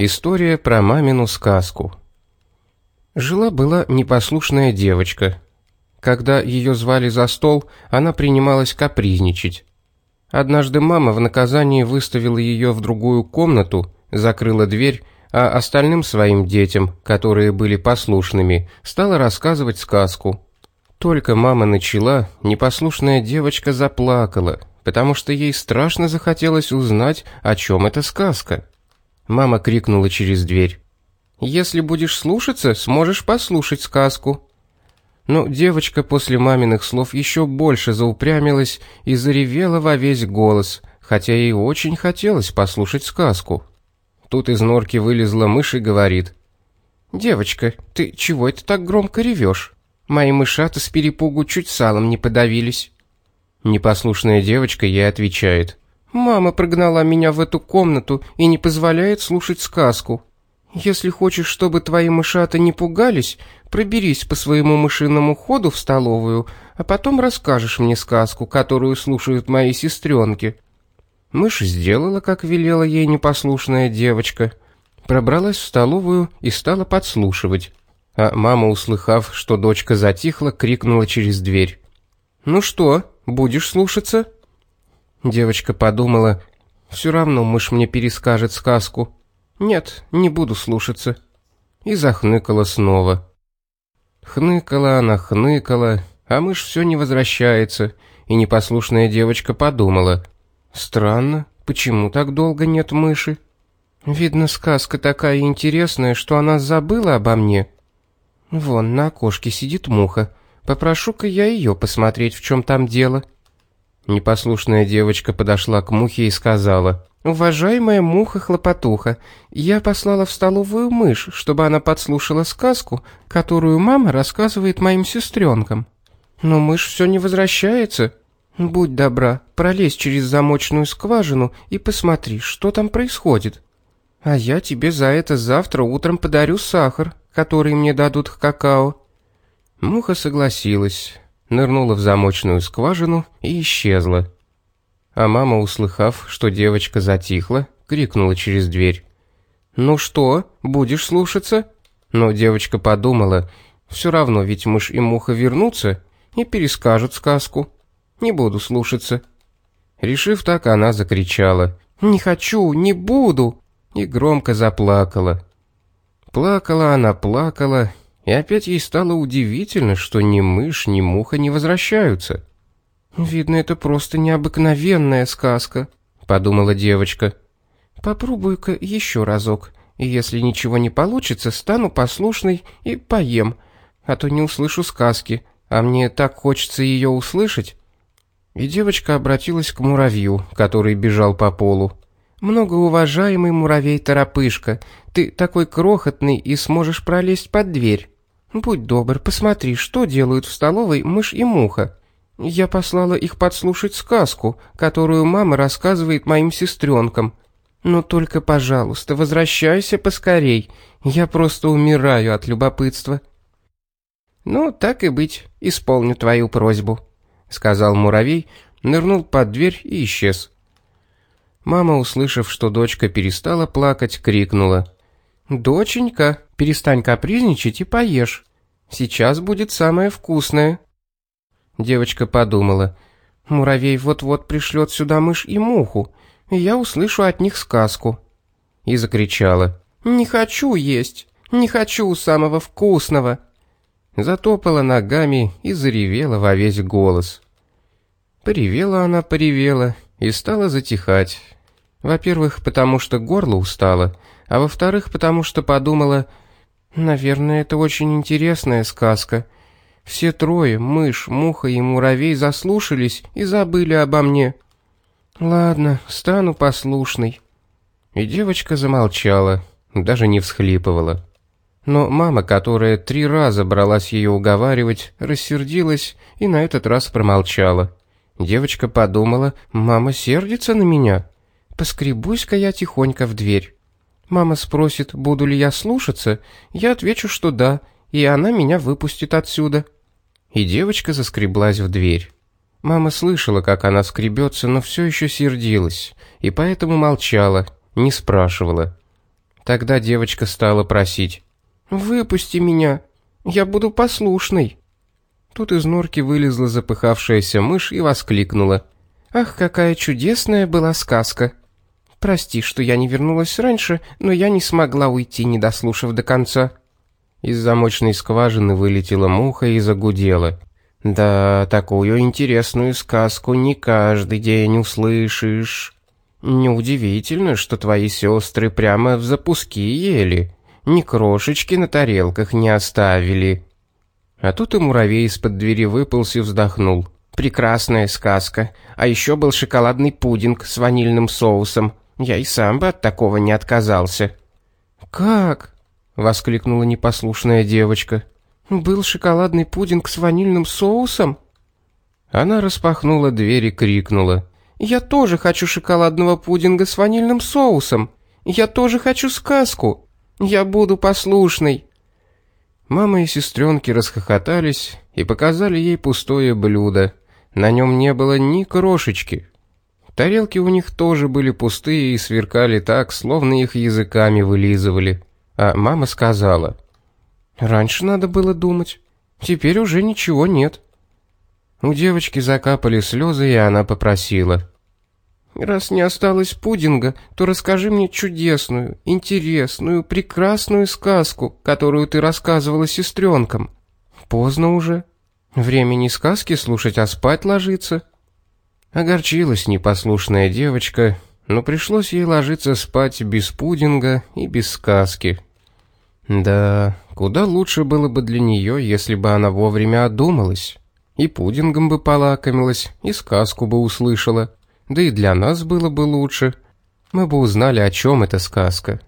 История про мамину сказку. Жила-была непослушная девочка. Когда ее звали за стол, она принималась капризничать. Однажды мама в наказании выставила ее в другую комнату, закрыла дверь, а остальным своим детям, которые были послушными, стала рассказывать сказку. Только мама начала, непослушная девочка заплакала, потому что ей страшно захотелось узнать, о чем эта сказка. Мама крикнула через дверь. «Если будешь слушаться, сможешь послушать сказку». Но девочка после маминых слов еще больше заупрямилась и заревела во весь голос, хотя ей очень хотелось послушать сказку. Тут из норки вылезла мышь и говорит. «Девочка, ты чего это так громко ревешь? Мои мышата с перепугу чуть салом не подавились». Непослушная девочка ей отвечает. Мама прогнала меня в эту комнату и не позволяет слушать сказку. Если хочешь, чтобы твои мышата не пугались, проберись по своему мышиному ходу в столовую, а потом расскажешь мне сказку, которую слушают мои сестренки». Мышь сделала, как велела ей непослушная девочка, пробралась в столовую и стала подслушивать. А мама, услыхав, что дочка затихла, крикнула через дверь. «Ну что, будешь слушаться?» Девочка подумала, все равно мышь мне перескажет сказку. Нет, не буду слушаться. И захныкала снова. Хныкала она, хныкала, а мышь все не возвращается, и непослушная девочка подумала. Странно, почему так долго нет мыши? Видно, сказка такая интересная, что она забыла обо мне. Вон на окошке сидит муха. Попрошу-ка я ее посмотреть, в чем там дело. Непослушная девочка подошла к мухе и сказала, «Уважаемая муха-хлопотуха, я послала в столовую мышь, чтобы она подслушала сказку, которую мама рассказывает моим сестренкам. Но мышь все не возвращается. Будь добра, пролезь через замочную скважину и посмотри, что там происходит. А я тебе за это завтра утром подарю сахар, который мне дадут к какао». Муха согласилась нырнула в замочную скважину и исчезла. А мама, услыхав, что девочка затихла, крикнула через дверь. «Ну что, будешь слушаться?» Но девочка подумала, все равно ведь мышь и муха вернутся и перескажут сказку. Не буду слушаться. Решив так, она закричала. «Не хочу, не буду!» и громко заплакала. Плакала она, плакала и опять ей стало удивительно, что ни мышь, ни муха не возвращаются. «Видно, это просто необыкновенная сказка», — подумала девочка. «Попробуй-ка еще разок, и если ничего не получится, стану послушной и поем, а то не услышу сказки, а мне так хочется ее услышать». И девочка обратилась к муравью, который бежал по полу. «Многоуважаемый муравей-торопышка, ты такой крохотный и сможешь пролезть под дверь. Будь добр, посмотри, что делают в столовой мышь и муха. Я послала их подслушать сказку, которую мама рассказывает моим сестренкам. Но только, пожалуйста, возвращайся поскорей. Я просто умираю от любопытства. Ну, так и быть, исполню твою просьбу, сказал муравей, нырнул под дверь и исчез. Мама, услышав, что дочка перестала плакать, крикнула: «Доченька, перестань капризничать и поешь. Сейчас будет самое вкусное». Девочка подумала, «Муравей вот-вот пришлет сюда мышь и муху, и я услышу от них сказку». И закричала, «Не хочу есть, не хочу самого вкусного». Затопала ногами и заревела во весь голос. Поревела она, поревела и стала затихать. Во-первых, потому что горло устало, а во-вторых, потому что подумала, наверное, это очень интересная сказка. Все трое, мышь, муха и муравей, заслушались и забыли обо мне. Ладно, стану послушной. И девочка замолчала, даже не всхлипывала. Но мама, которая три раза бралась ее уговаривать, рассердилась и на этот раз промолчала. Девочка подумала, мама сердится на меня. Поскребусь-ка я тихонько в дверь. Мама спросит, буду ли я слушаться, я отвечу, что да, и она меня выпустит отсюда. И девочка заскреблась в дверь. Мама слышала, как она скребется, но все еще сердилась, и поэтому молчала, не спрашивала. Тогда девочка стала просить. «Выпусти меня, я буду послушной». Тут из норки вылезла запыхавшаяся мышь и воскликнула. «Ах, какая чудесная была сказка! Прости, что я не вернулась раньше, но я не смогла уйти, не дослушав до конца». Из замочной скважины вылетела муха и загудела. «Да, такую интересную сказку не каждый день услышишь. Неудивительно, что твои сестры прямо в запуски ели, ни крошечки на тарелках не оставили». А тут и муравей из-под двери выполз и вздохнул. «Прекрасная сказка. А еще был шоколадный пудинг с ванильным соусом. Я и сам бы от такого не отказался». «Как?» — воскликнула непослушная девочка. «Был шоколадный пудинг с ванильным соусом?» Она распахнула дверь и крикнула. «Я тоже хочу шоколадного пудинга с ванильным соусом! Я тоже хочу сказку! Я буду послушной!» Мама и сестренки расхохотались и показали ей пустое блюдо. На нем не было ни крошечки. Тарелки у них тоже были пустые и сверкали так, словно их языками вылизывали. А мама сказала, «Раньше надо было думать, теперь уже ничего нет». У девочки закапали слезы, и она попросила, Раз не осталось пудинга, то расскажи мне чудесную, интересную, прекрасную сказку, которую ты рассказывала сестренкам. Поздно уже. Времени сказки слушать, а спать ложиться. Огорчилась непослушная девочка, но пришлось ей ложиться спать без пудинга и без сказки. Да, куда лучше было бы для нее, если бы она вовремя одумалась. И пудингом бы полакомилась, и сказку бы услышала. Да и для нас было бы лучше. Мы бы узнали, о чем эта сказка.